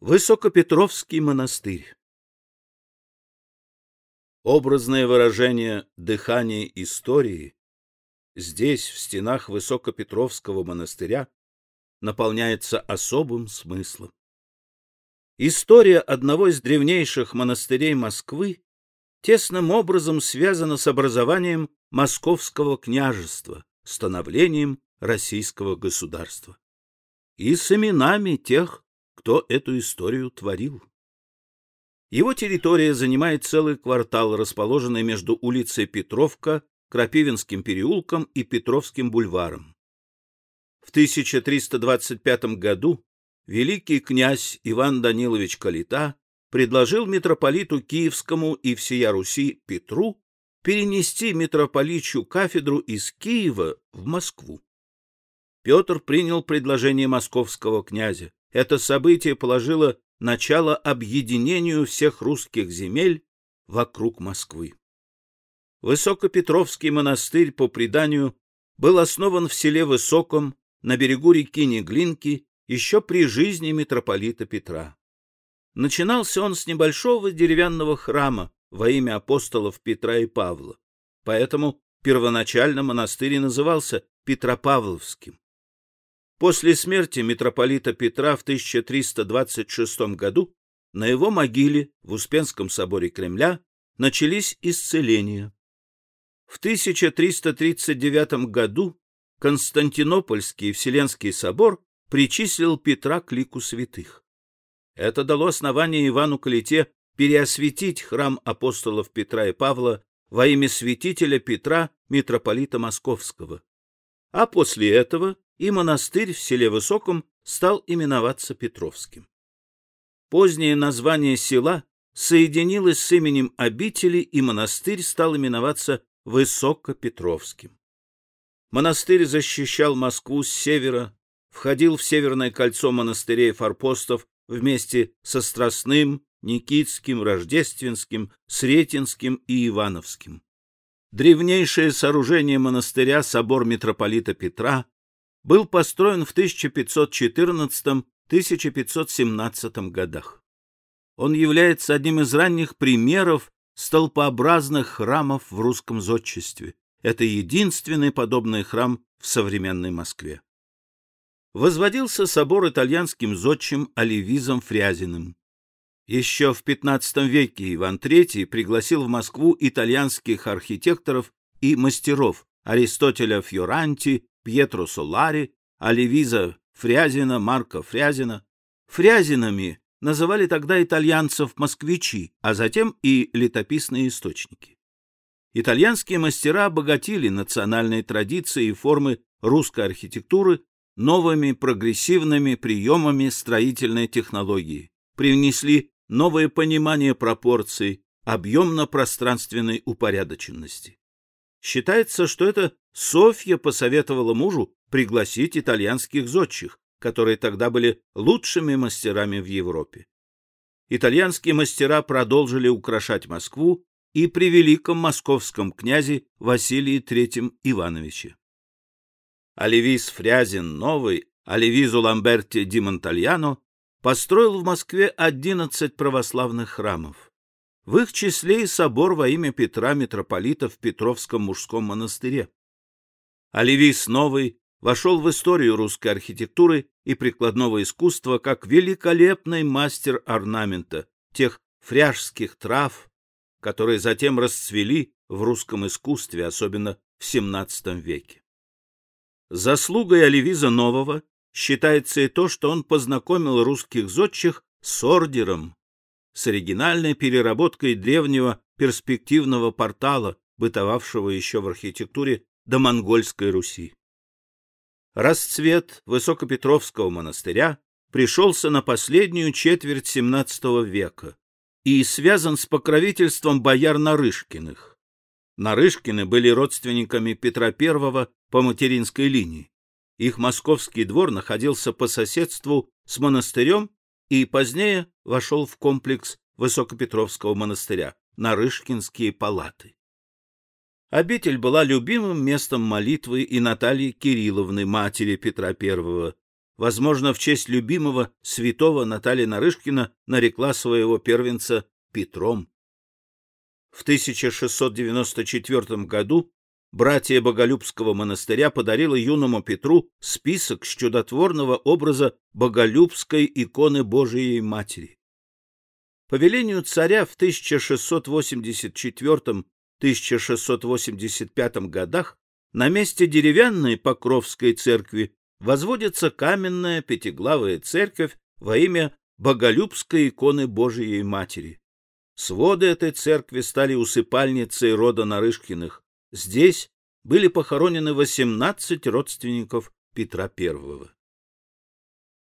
Высокопетровский монастырь Образное выражение дыхания истории здесь, в стенах Высокопетровского монастыря, наполняется особым смыслом. История одного из древнейших монастырей Москвы тесным образом связана с образованием Московского княжества, становлением российского государства и с именами тех, кто эту историю творил. Его территория занимает целый квартал, расположенный между улицей Петровка, Крапивинским переулком и Петровским бульваром. В 1325 году великий князь Иван Данилович Калита предложил митрополиту Киевскому и всея Руси Петру перенести митрополичью кафедру из Киева в Москву. Петр принял предложение московского князя. Это событие положило начало объединению всех русских земель вокруг Москвы. Высокопетровский монастырь, по преданию, был основан в селе Высоком на берегу реки Неглинки еще при жизни митрополита Петра. Начинался он с небольшого деревянного храма во имя апостолов Петра и Павла, поэтому первоначально монастырь назывался Петропавловским. После смерти митрополита Петра в 1326 году на его могиле в Успенском соборе Кремля начались исцеления. В 1339 году Константинопольский Вселенский собор причислил Петра к лику святых. Это дало основание Ивану Калите переосветить храм апостолов Петра и Павла во имя святителя Петра, митрополита Московского. А после этого и монастырь в селе Высоком стал именоваться Петровским. Позднее название села соединилось с именем обители, и монастырь стал именоваться Высокопетровским. Монастырь защищал Москву с севера, входил в северное кольцо монастырей-форпостов вместе со Страстным, Никитским, Рождественским, Сретенским и Ивановским. Древнейшее сооружение монастыря, собор митрополита Петра, был построен в 1514-1517 годах. Он является одним из ранних примеров столпообразных храмов в русском зодчестве. Это единственный подобный храм в современной Москве. Возводился собор итальянским зодчим Оливизом Фрязиным. Еще в XV веке Иван III пригласил в Москву итальянских архитекторов и мастеров Аристотеля Фьоранти, Пьетро Солари, Оливиза Фрязина, Марко Фрязина. Фрязинами называли тогда итальянцев москвичи, а затем и летописные источники. Итальянские мастера обогатили национальные традиции и формы русской архитектуры новыми прогрессивными приемами строительной технологии, привнесли новое понимание пропорций, объемно-пространственной упорядоченности. Считается, что это Софья посоветовала мужу пригласить итальянских зодчих, которые тогда были лучшими мастерами в Европе. Итальянские мастера продолжили украшать Москву и при великом московском князе Василии III Ивановиче. Оливис Фрязин Новый, Оливизу Ламберти ди Монтальяно построил в Москве 11 православных храмов. В их числе и собор во имя Петра митрополита в Петровском мужском монастыре. Оливис Новый вошел в историю русской архитектуры и прикладного искусства как великолепный мастер орнамента, тех фряжских трав, которые затем расцвели в русском искусстве, особенно в XVII веке. Заслугой Оливиза Нового считается и то, что он познакомил русских зодчих с ордером, с оригинальной переработкой древнего перспективного портала, бытовавшего еще в архитектуре до монгольской Руси. Расцвет Высокопетровского монастыря пришелся на последнюю четверть XVII века и связан с покровительством бояр Нарышкиных. Нарышкины были родственниками Петра I по материнской линии. Их московский двор находился по соседству с монастырем и позднее вошел в комплекс Высокопетровского монастыря, Нарышкинские палаты. Обитель была любимым местом молитвы и Натальи Кирилловны, матери Петра I, возможно, в честь любимого святого Наталья Нарышкина нарекла своего первенца Петром. В 1694 году братья Боголюбского монастыря подарила юному Петру список с чудотворного образа Боголюбской иконы Божией Матери. По велению царя в 1684-1685 годах на месте деревянной Покровской церкви возводится каменная пятиглавая церковь во имя Боголюбской иконы Божией Матери. Своды этой церкви стали усыпальницей рода Нарышкиных. Здесь были похоронены 18 родственников Петра I.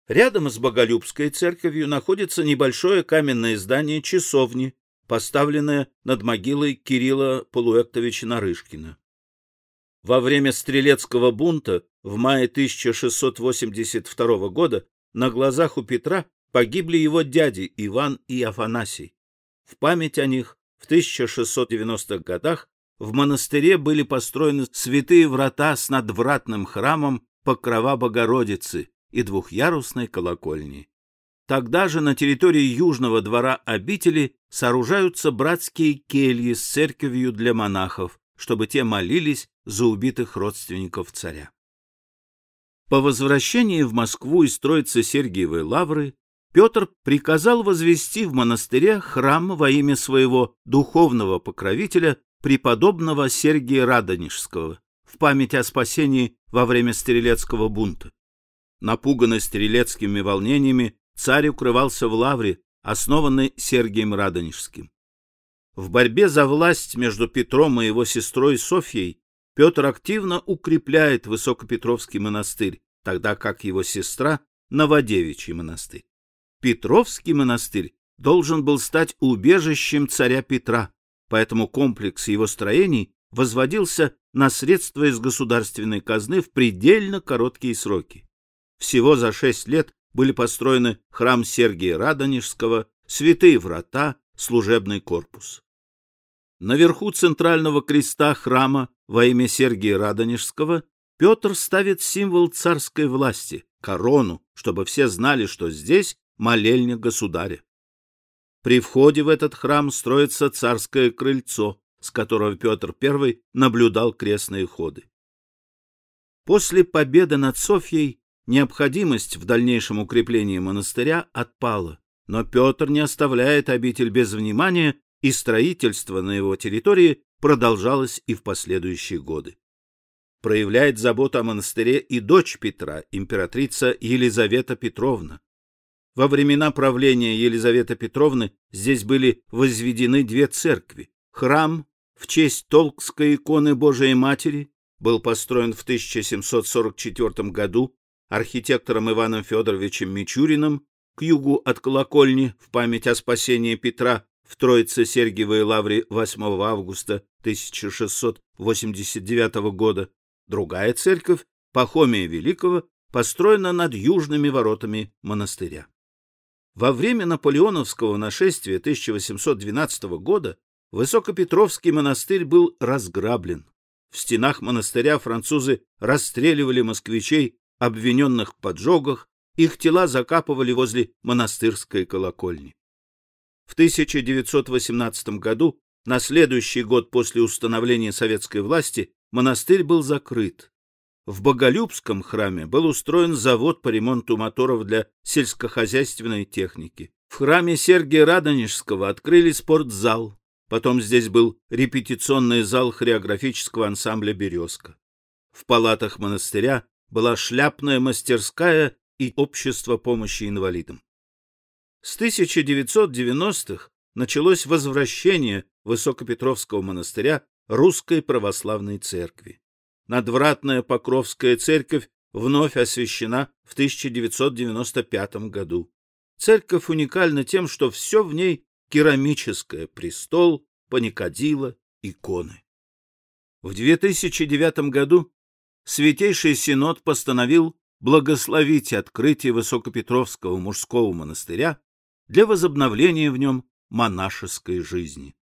Рядом с Боголюбской церковью находится небольшое каменное здание часовни, поставленное над могилой Кирилла Полуэктовича Нарышкина. Во время стрелецкого бунта в мае 1682 года на глазах у Петра погибли его дяди Иван и Афанасий. В память о них в 1690-х годах в монастыре были построены святые врата с надвратным храмом Покрова Богородицы и двухъярусной колокольней. Тогда же на территории южного двора обители сооружаются братские кельи с церковью для монахов, чтобы те молились за убитых родственников царя. По возвращении в Москву из строицы Сергиевой лавры Петр приказал возвести в монастыре храм во имя своего духовного покровителя преподобного Сергия Радонежского в память о спасении во время стрелецкого бунта. Напуганный стрелецкими волнениями, царь укрывался в лавре, основанной Сергием Радонежским. В борьбе за власть между Петром и его сестрой Софьей Петр активно укрепляет Высокопетровский монастырь, тогда как его сестра — Новодевичий монастырь. Петровский монастырь должен был стать убежищем царя Петра, поэтому комплекс его строений возводился на средства из государственной казны в предельно короткие сроки. Всего за шесть лет были построены храм Сергия Радонежского, святые врата, служебный корпус. Наверху центрального креста храма во имя Сергия Радонежского Петр ставит символ царской власти, корону, чтобы все знали, что здесь молельня государя. При входе в этот храм строится царское крыльцо, с которого Петр I наблюдал крестные ходы. После победы над Софьей необходимость в дальнейшем укреплении монастыря отпала, но Петр не оставляет обитель без внимания и строительство на его территории продолжалось и в последующие годы. Проявляет заботу о монастыре и дочь Петра, императрица Елизавета Петровна. Во времена правления Елизаветы Петровны здесь были возведены две церкви. Храм в честь Толкской иконы Божией Матери был построен в 1744 году архитектором Иваном Федоровичем Мичуриным к югу от колокольни в память о спасении Петра в Троице-Сергиевой лавре 8 августа 1689 года. Другая церковь, Пахомия Великого, построена над южными воротами монастыря. Во время наполеоновского нашествия 1812 года Высокопетровский монастырь был разграблен. В стенах монастыря французы расстреливали москвичей, обвиненных в поджогах, их тела закапывали возле монастырской колокольни. В 1918 году, на следующий год после установления советской власти, монастырь был закрыт. В Боголюбском храме был устроен завод по ремонту моторов для сельскохозяйственной техники. В храме Сергия Радонежского открыли спортзал. Потом здесь был репетиционный зал хореографического ансамбля «Березка». В палатах монастыря была шляпная мастерская и общество помощи инвалидам. С 1990-х началось возвращение Высокопетровского монастыря Русской Православной Церкви. Надвратная Покровская Церковь вновь освящена в 1995 году. Церковь уникальна тем, что все в ней керамическое – престол, паникадила, иконы. В 2009 году Святейший Синод постановил благословить открытие Высокопетровского мужского монастыря для возобновления в нем монашеской жизни.